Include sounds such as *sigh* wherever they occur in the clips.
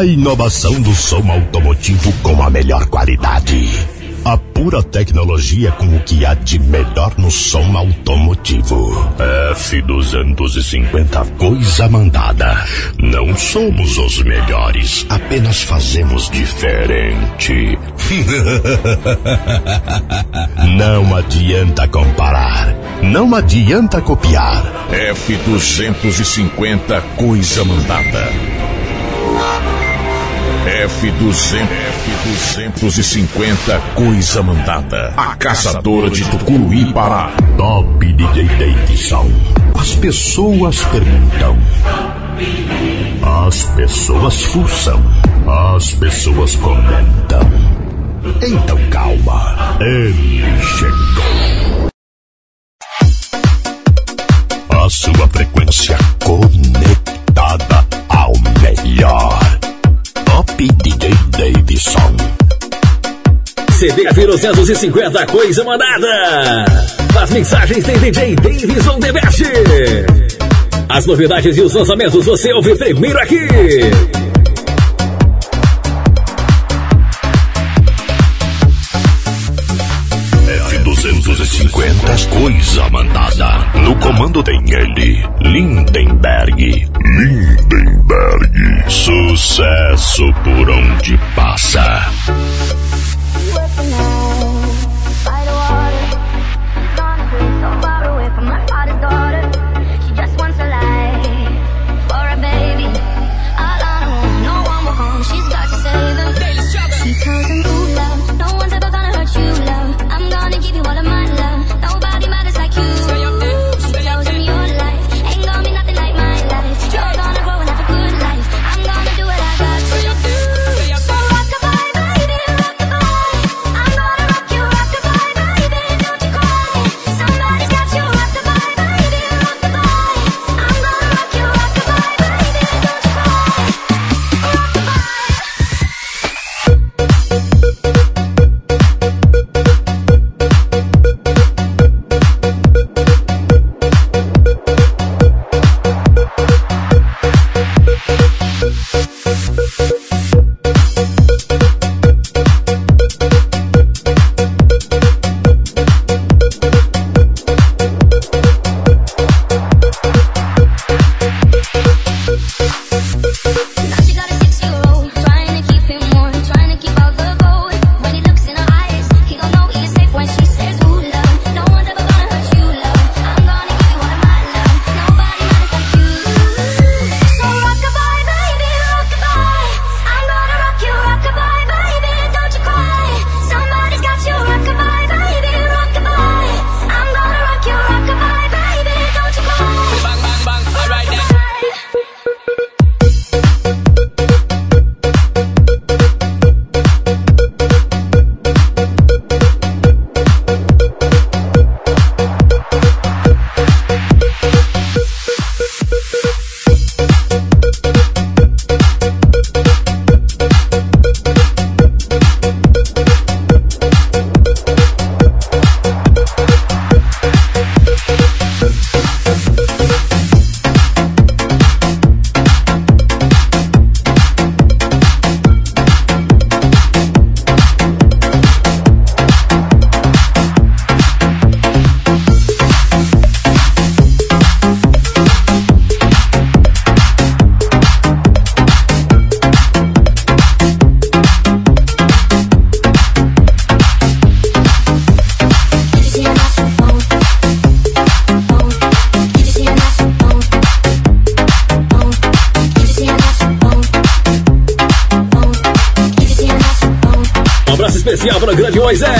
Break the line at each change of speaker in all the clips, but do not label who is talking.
A inovação do som automotivo com a melhor qualidade. A pura tecnologia com o que há de melhor no som automotivo. F250 Coisa Mandada. Não somos os melhores, apenas fazemos diferente. *laughs* Não adianta comparar. Não adianta copiar.
F250 Coisa Mandada. F200, F250 Coisa Mandada. A caçadora de Tucuruí Pará.
Top DJ Davidson. As pessoas perguntam. As pessoas fuçam. As pessoas comentam. Então calma. Ele chegou. A sua frequência conectada ao melhor. Top DJ Davidson.
CD 450 Coisa Mandada. As mensagens tem DJ Davidson The Best. As novidades e os lançamentos você ouve primeiro aqui.
F250 Coisa Mandada. No comando tem ele, Lindenberg. Lindenberg. Sucesso por onde passa.
Moisés.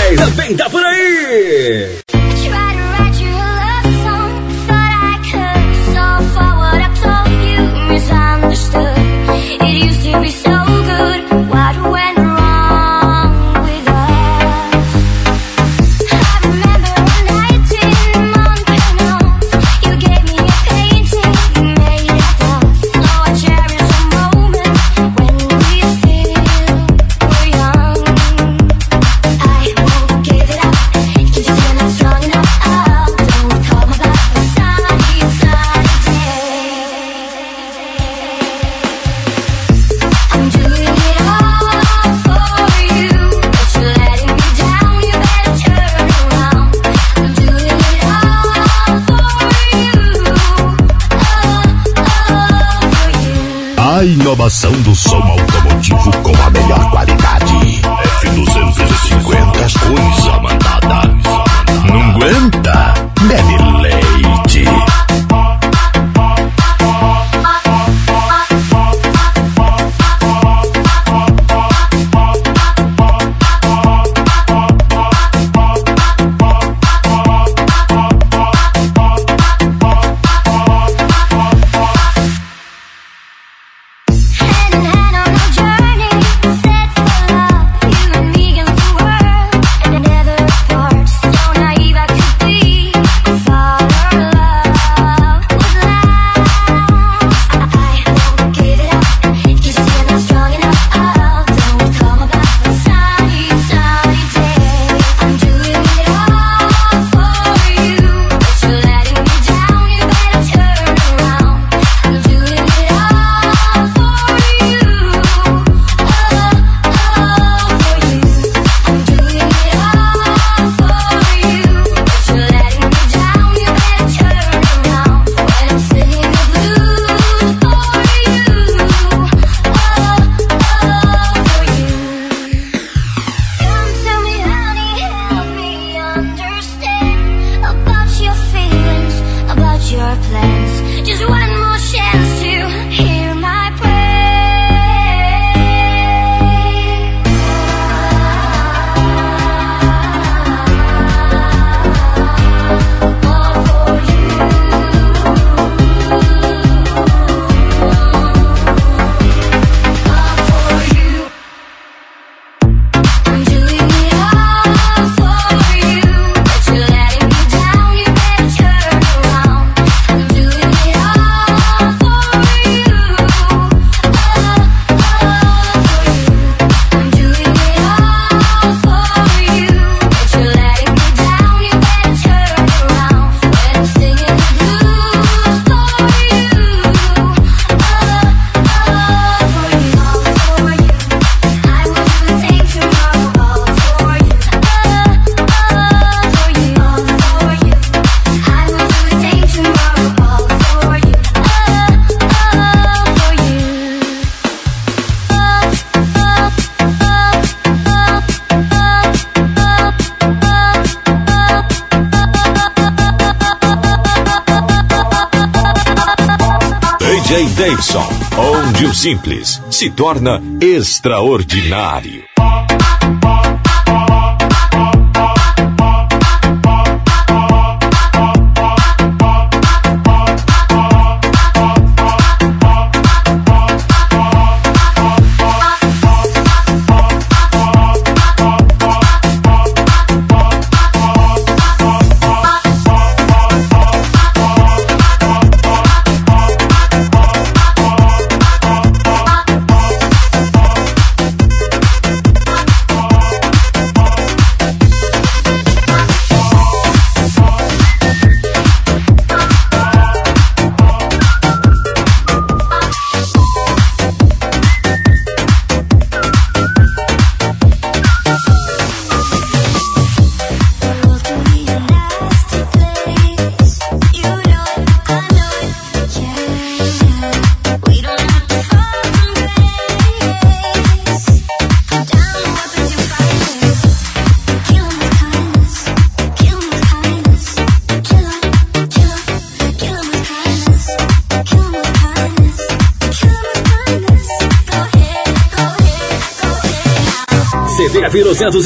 Davidson, onde o simples se torna extraordinário.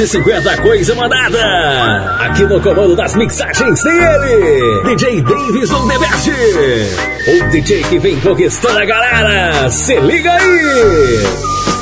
250 coisa mandada. Aqui no comando das mixagens tem ele, DJ Davis do The Best. O DJ que vem conquistando a galera. Se liga aí.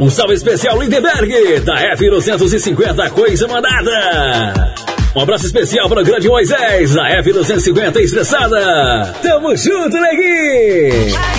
Um salve especial Lindenberg, da F250 Coisa Mandada. Um abraço especial para o grande Moisés, da F250 Estressada. Tamo junto, neguinho!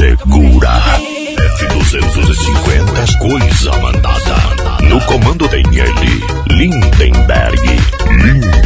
segura. F-250, coisa mandada. No comando tem ele, Lindenberg. Lindenberg.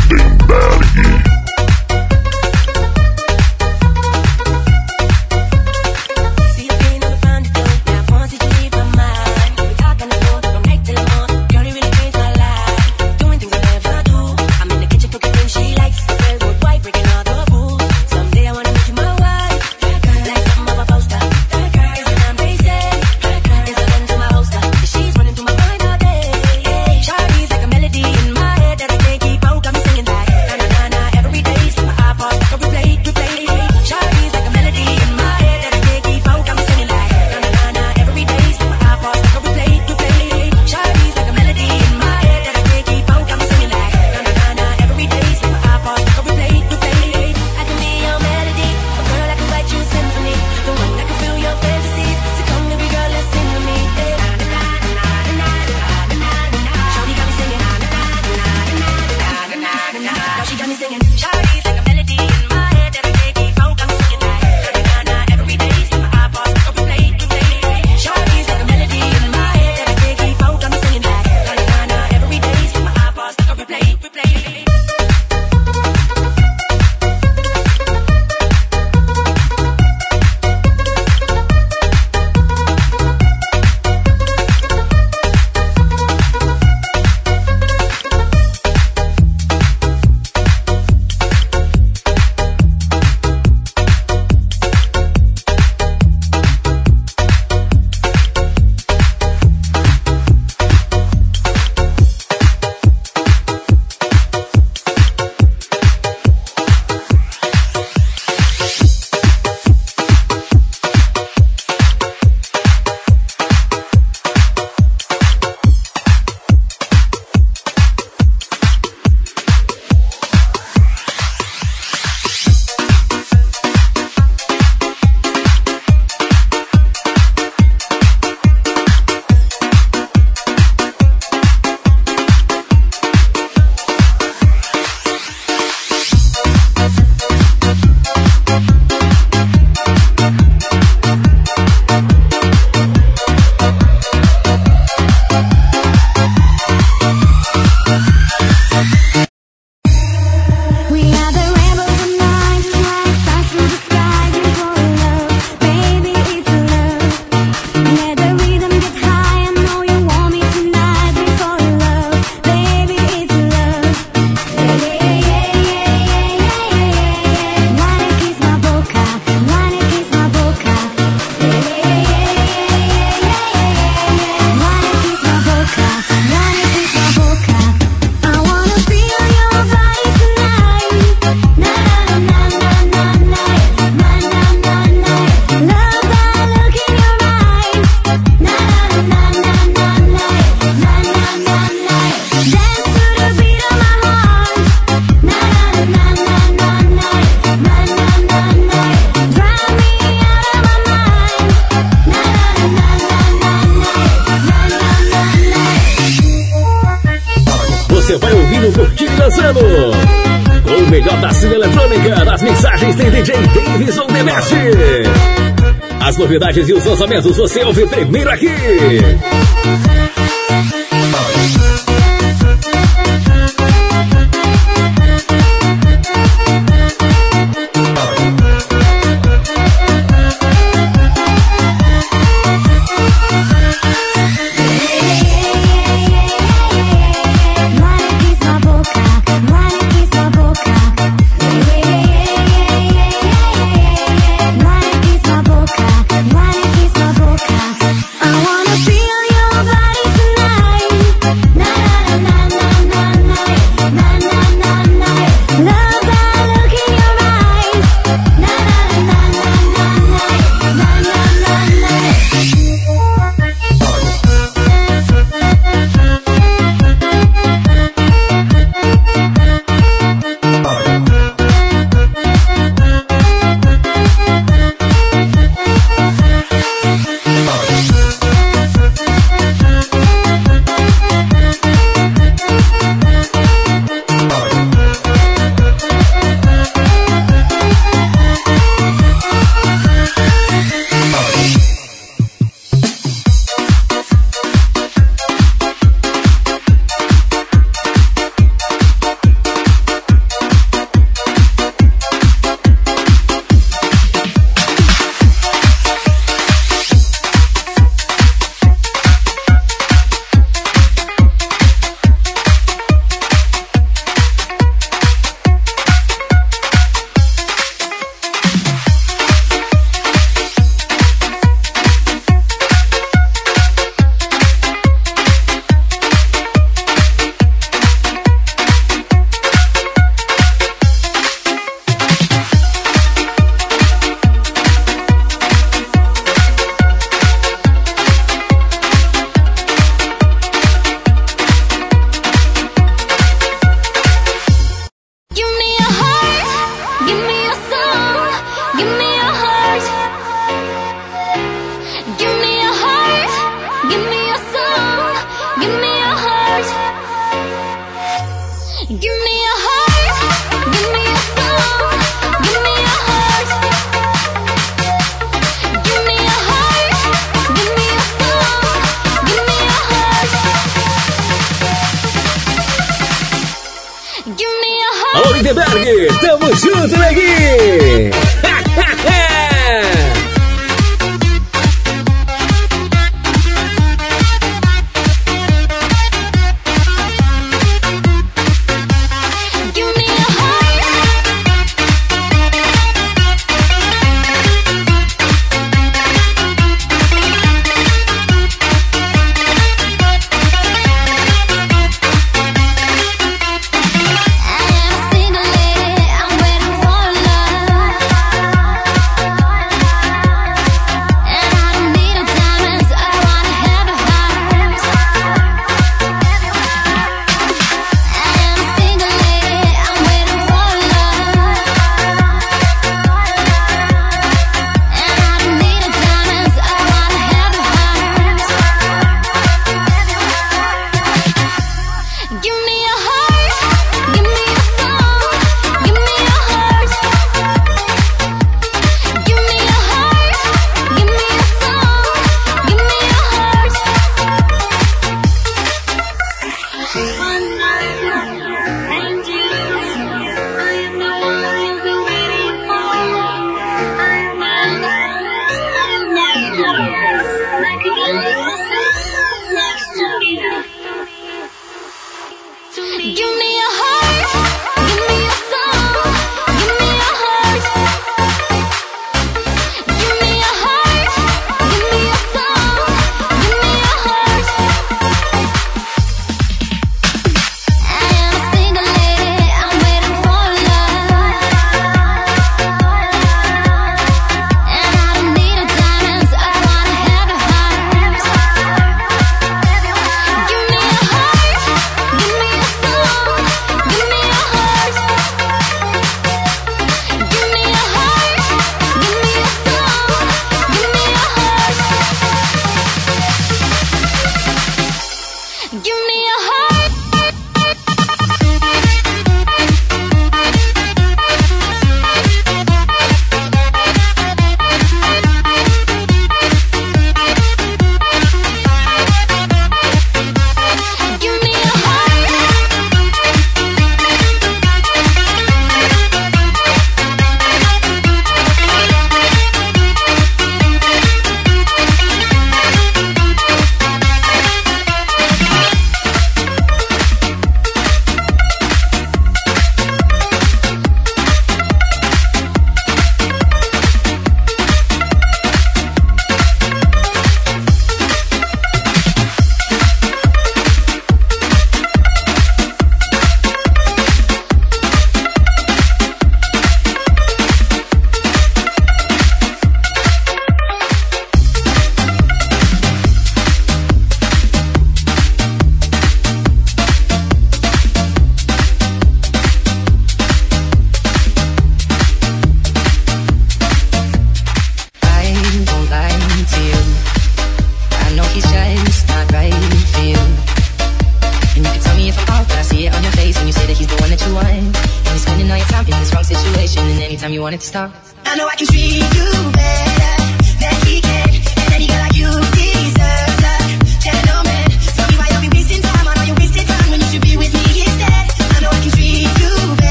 eletrônica das mensagens tem DJ Davidson Demeste. As novidades e os lançamentos você ouve primeiro aqui.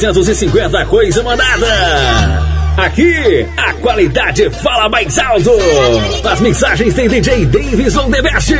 250, coisa mandada. Aqui, a qualidade fala mais alto. As mensagens tem DJ Davis on the best.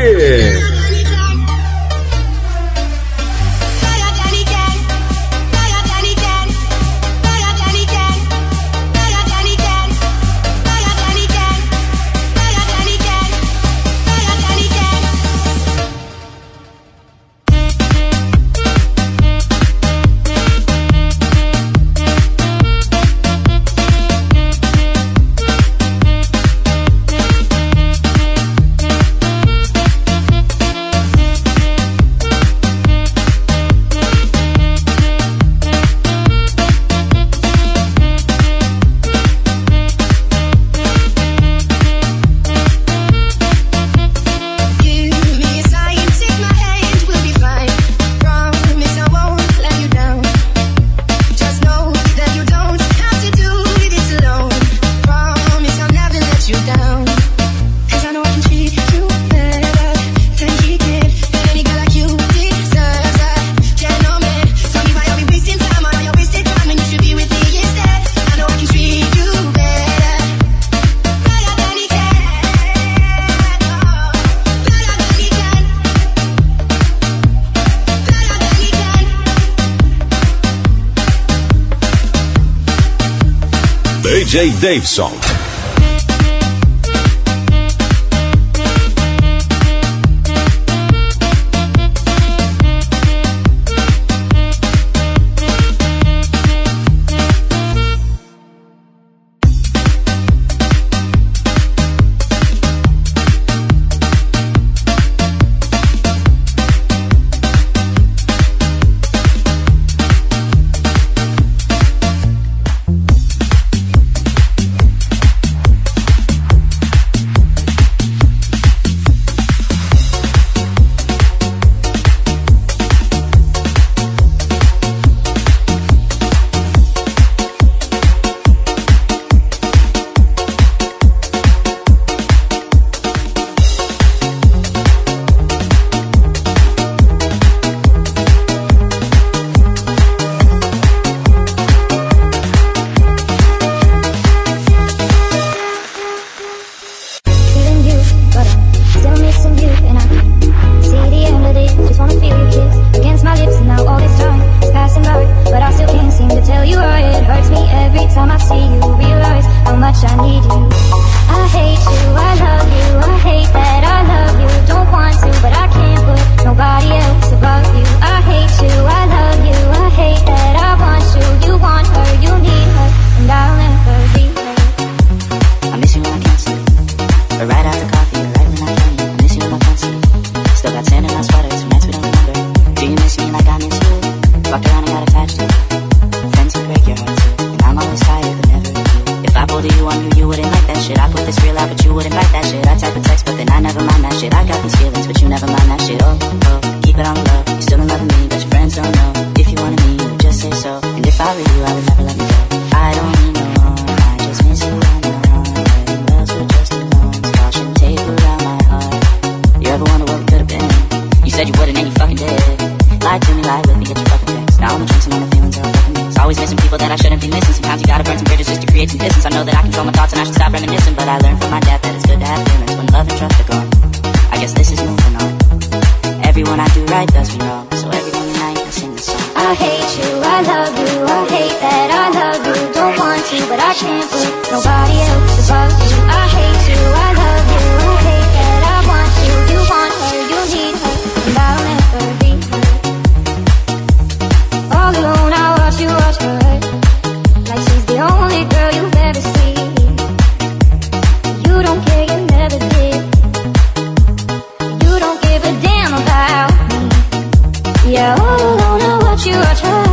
Dave song.
a damn about me. Yeah, oh, don't know what you are
trying.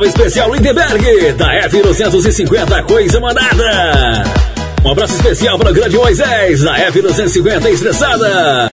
Natal Especial Lindenberg, da F250 Coisa Mandada. Um abraço especial para o grande Moisés, da
F250
Estressada.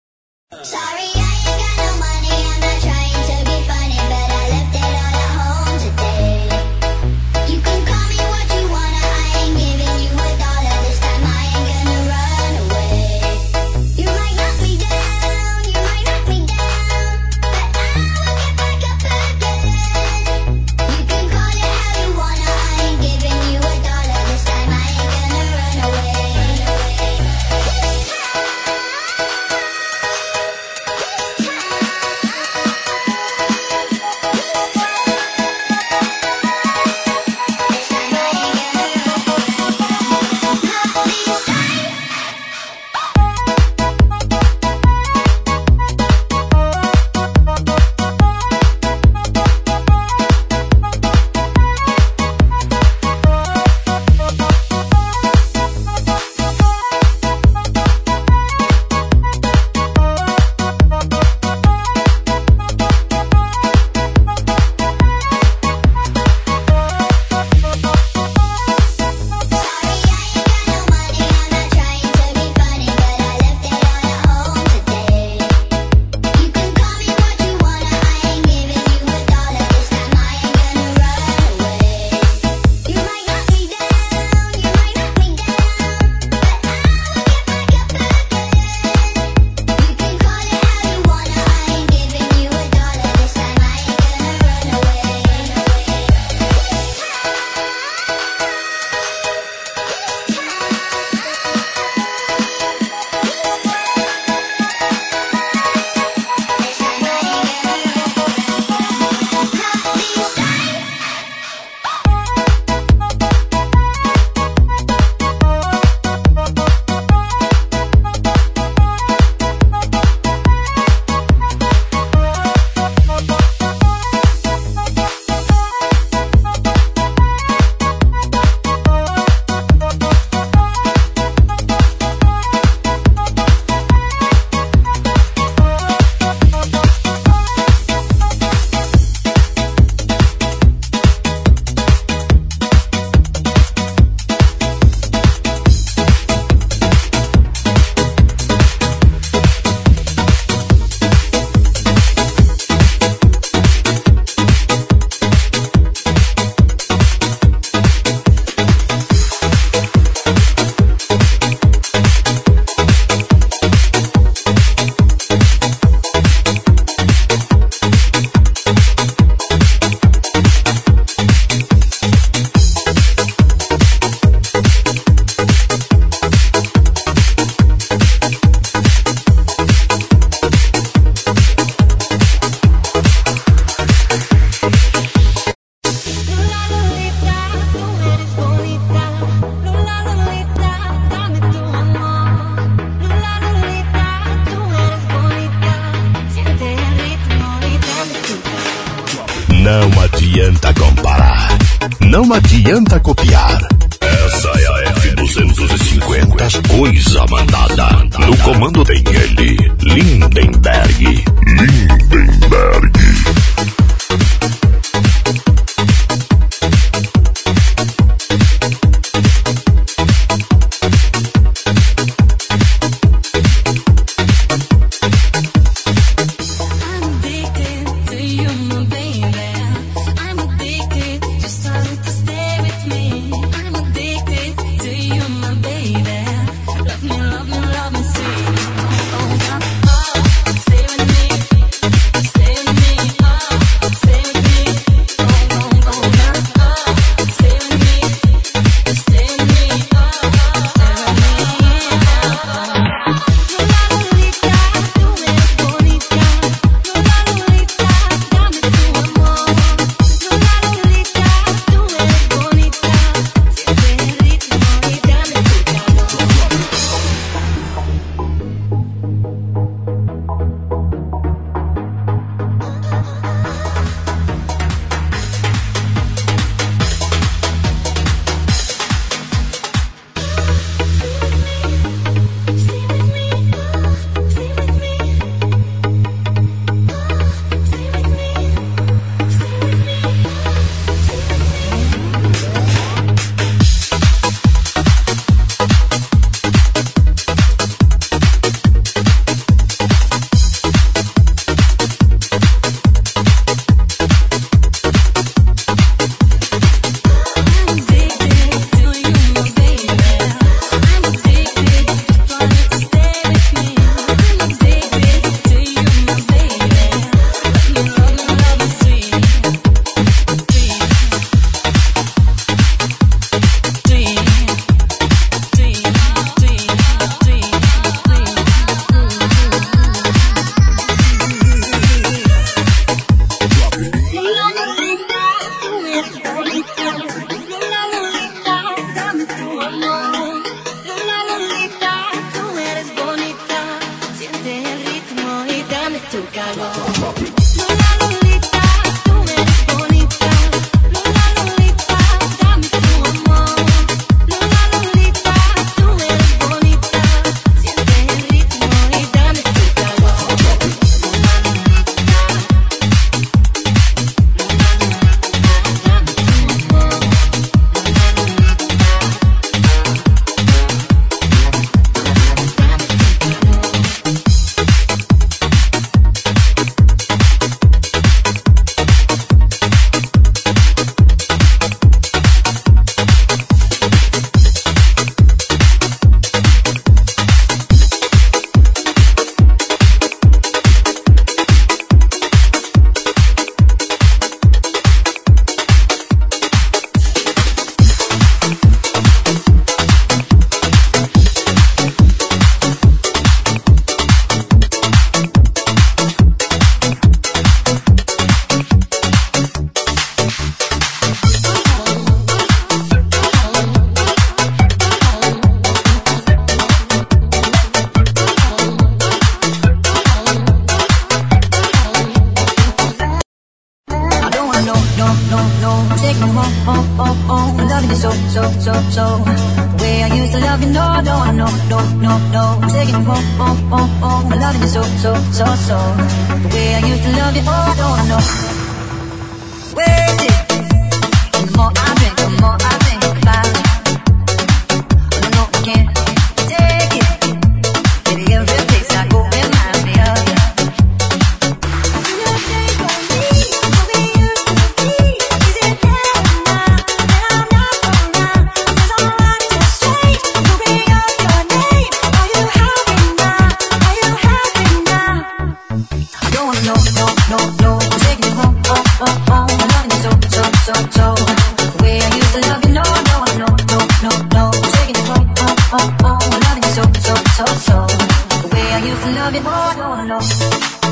love you,
oh, no, no.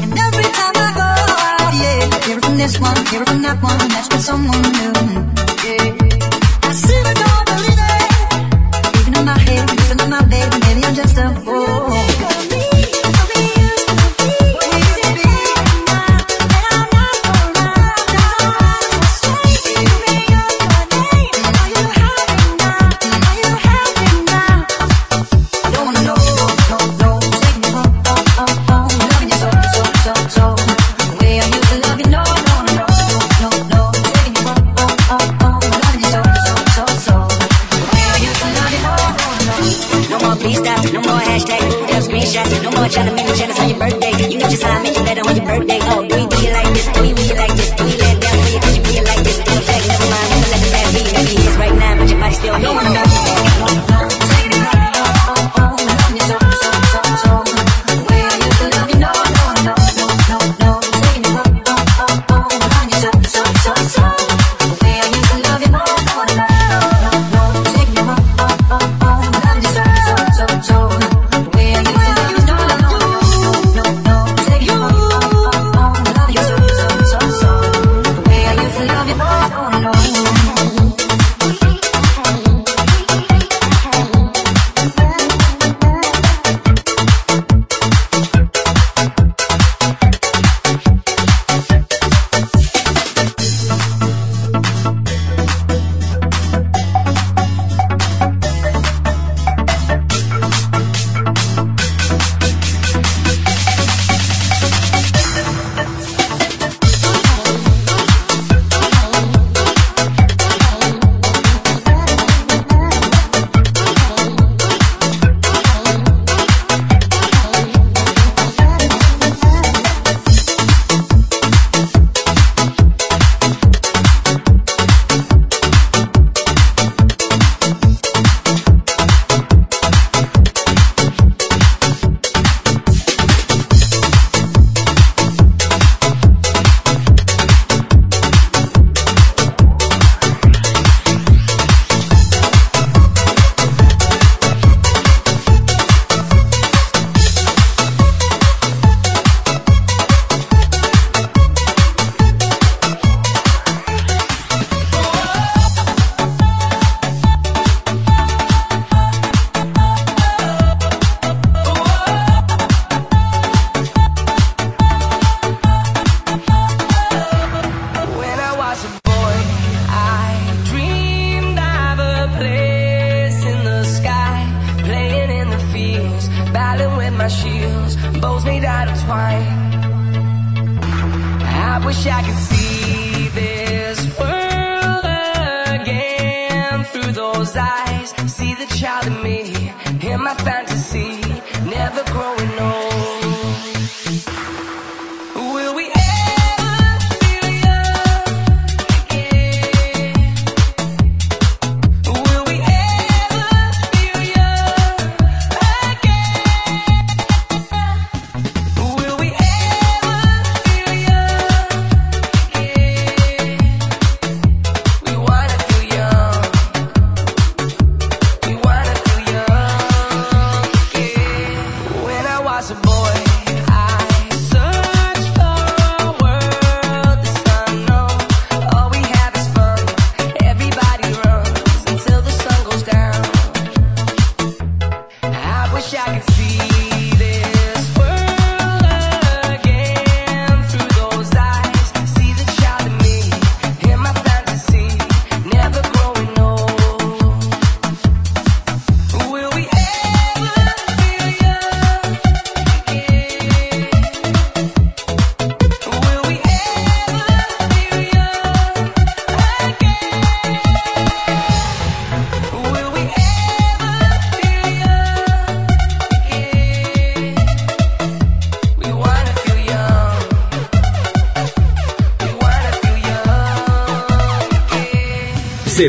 And every time I go out, yeah, hear from this one, hear from that one, that's with someone new.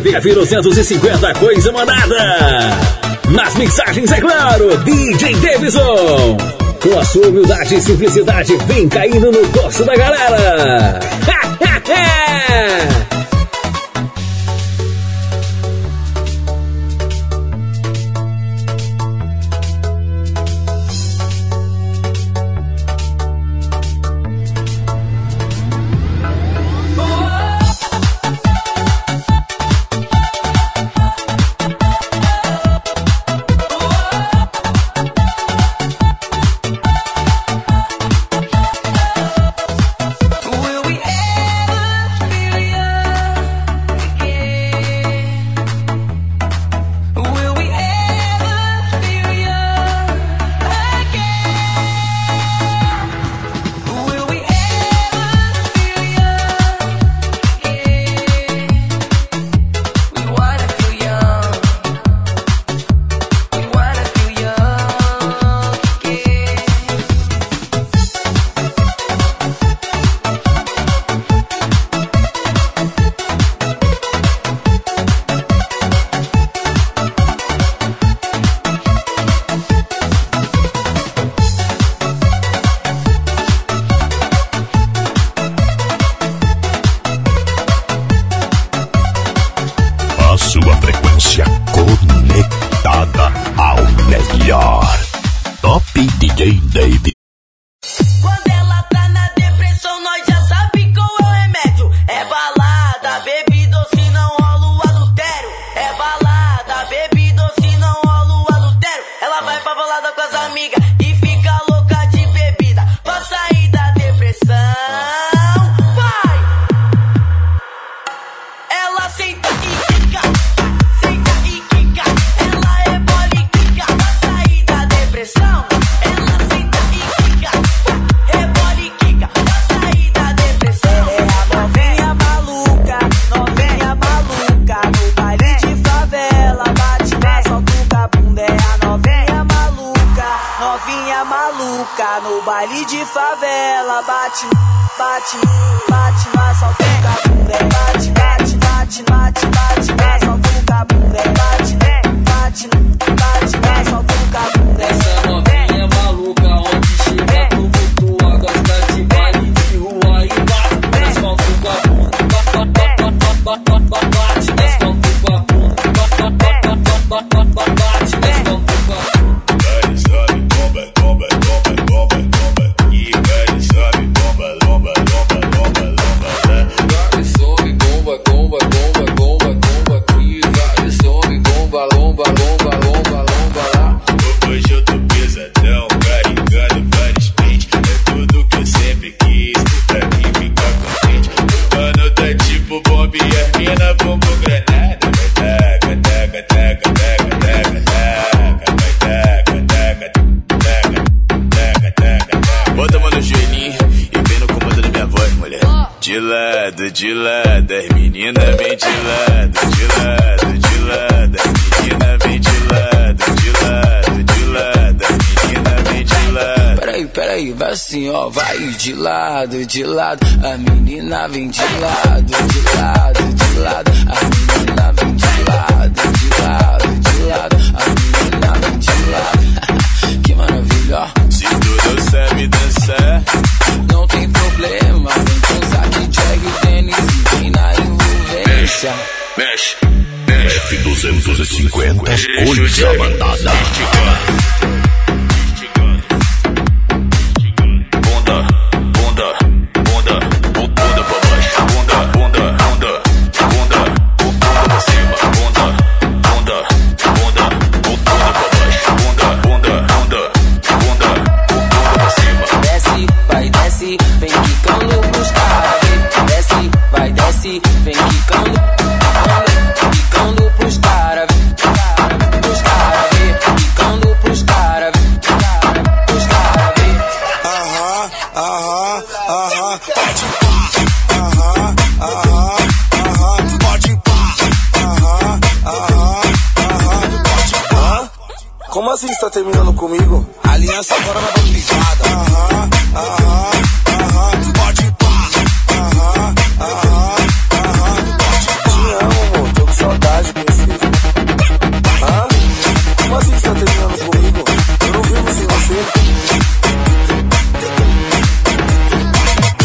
CBF 250, coisa mandada. Nas mixagens, é claro, DJ Davidson. Com a sua humildade e simplicidade, vem caindo no dorso da galera.
Ha, ha, ha! só vai de
lado, de lado.
A menina vem de lado, de lado, de lado. A menina vem de lado, de lado, de lado. A menina vem de lado. *laughs* que maravilha.
Se tu não me dançar,
não tem problema. Vem com saque, drag, tênis e vem na envolvência.
Mexe, mexe.
F250, coisa mandada.
comigo? Aliança agora na bandejada. Aham, aham, aham. Pode pá. Aham, aham. Pode pá. Te amo, amor. Tô com saudade, princesa. Hã? Como assim você tá terminando comigo? Eu não vivo sem você.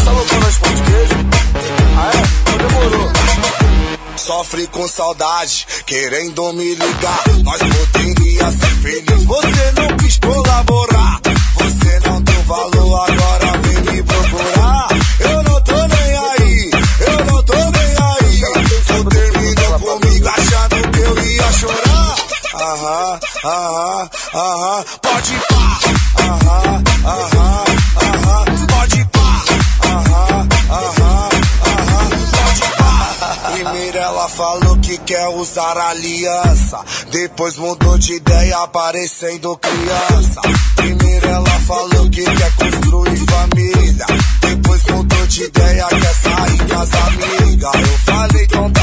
Tá loucando as pão de queijo? Ah, é? Não demorou. Sofre com saudade, querendo me ligar. Mas vou tentar minhas feliz. Você não quis colaborar. Você não deu valor, agora vem me procurar. Eu não tô nem aí, eu não tô nem aí. Tu terminou comigo achando que eu ia chorar. Aham, aham, aham. usar aliança. Depois mudou de ideia, aparecendo criança. Primeiro ela falou que quer construir família. Depois mudou de ideia, quer sair com as amigas. Eu falei, então tá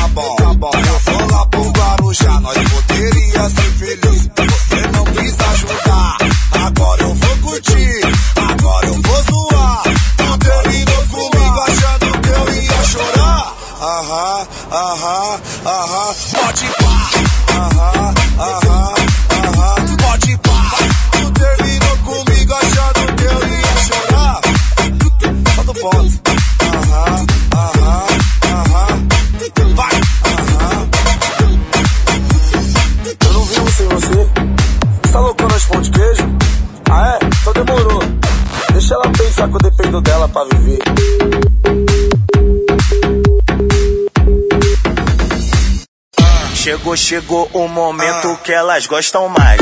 Chegou, chegou o momento que elas gostam mais.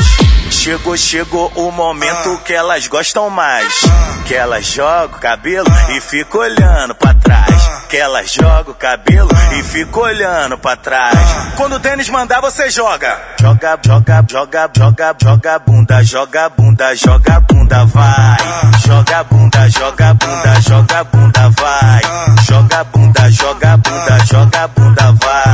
Chegou, chegou o momento que elas gostam mais. Que elas jogam o cabelo e ficam olhando pra trás. Que elas jogam o cabelo e ficam olhando pra trás. Quando o tênis mandar, você joga. Joga, joga, joga, joga, joga bunda, joga bunda, joga bunda, vai. Joga bunda, joga bunda, joga bunda, vai. Joga bunda, joga bunda, joga bunda, vai.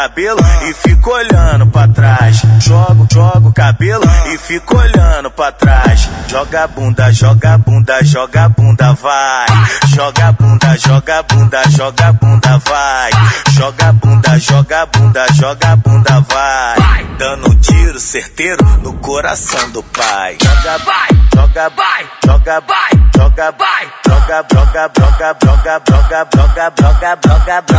Cabelo e fico olhando pra trás. Jogo, jogo cabelo e fico olhando pra trás. Joga bunda, joga bunda, joga bunda, vai. Joga bunda, joga bunda, joga bunda, vai. Joga bunda, joga bunda, joga bunda, vai. Dando tiro certeiro no coração do pai. Joga, vai, joga, vai, joga, vai, joga, vai, joga, joga, joga, joga, joga, joga, joga, joga, joga, joga,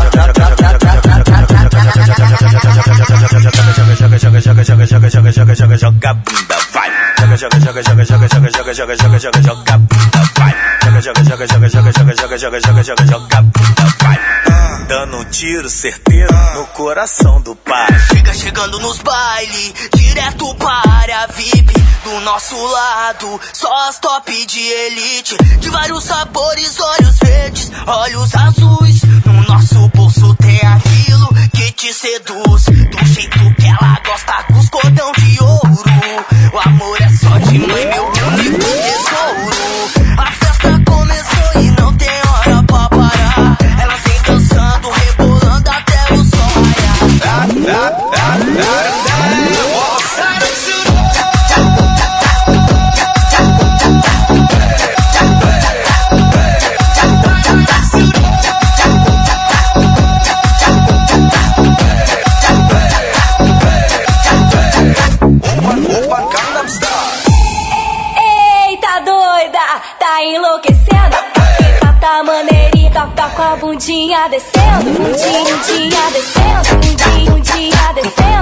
joga, joga, joga, joga, joga, joga, joga, bunda, vai. Joga, joga, joga, joga, joga, joga, joga, joga, joga, joga bunda, vai. Joga, joga, joga, joga, joga, joga, joga, joga, joga, joga, joga bunda, vai. Dando um tiro certeiro no coração do pai.
Chega chegando nos baile, direto para a VIP. Do nosso lado, só as top de elite. De vários sabores, olhos verdes, olhos azuis. No nosso bolso tem aquilo que te seduz. Do jeito que ela gosta, com os cordão de ouro. O amor é só de mãe, meu único tesouro. A festa começou e não tem hora pra parar. Elas vem dançando, rebolando até o sol raiar.
Bundinha descendo. Bundinha, descendo. Bundinha descendo.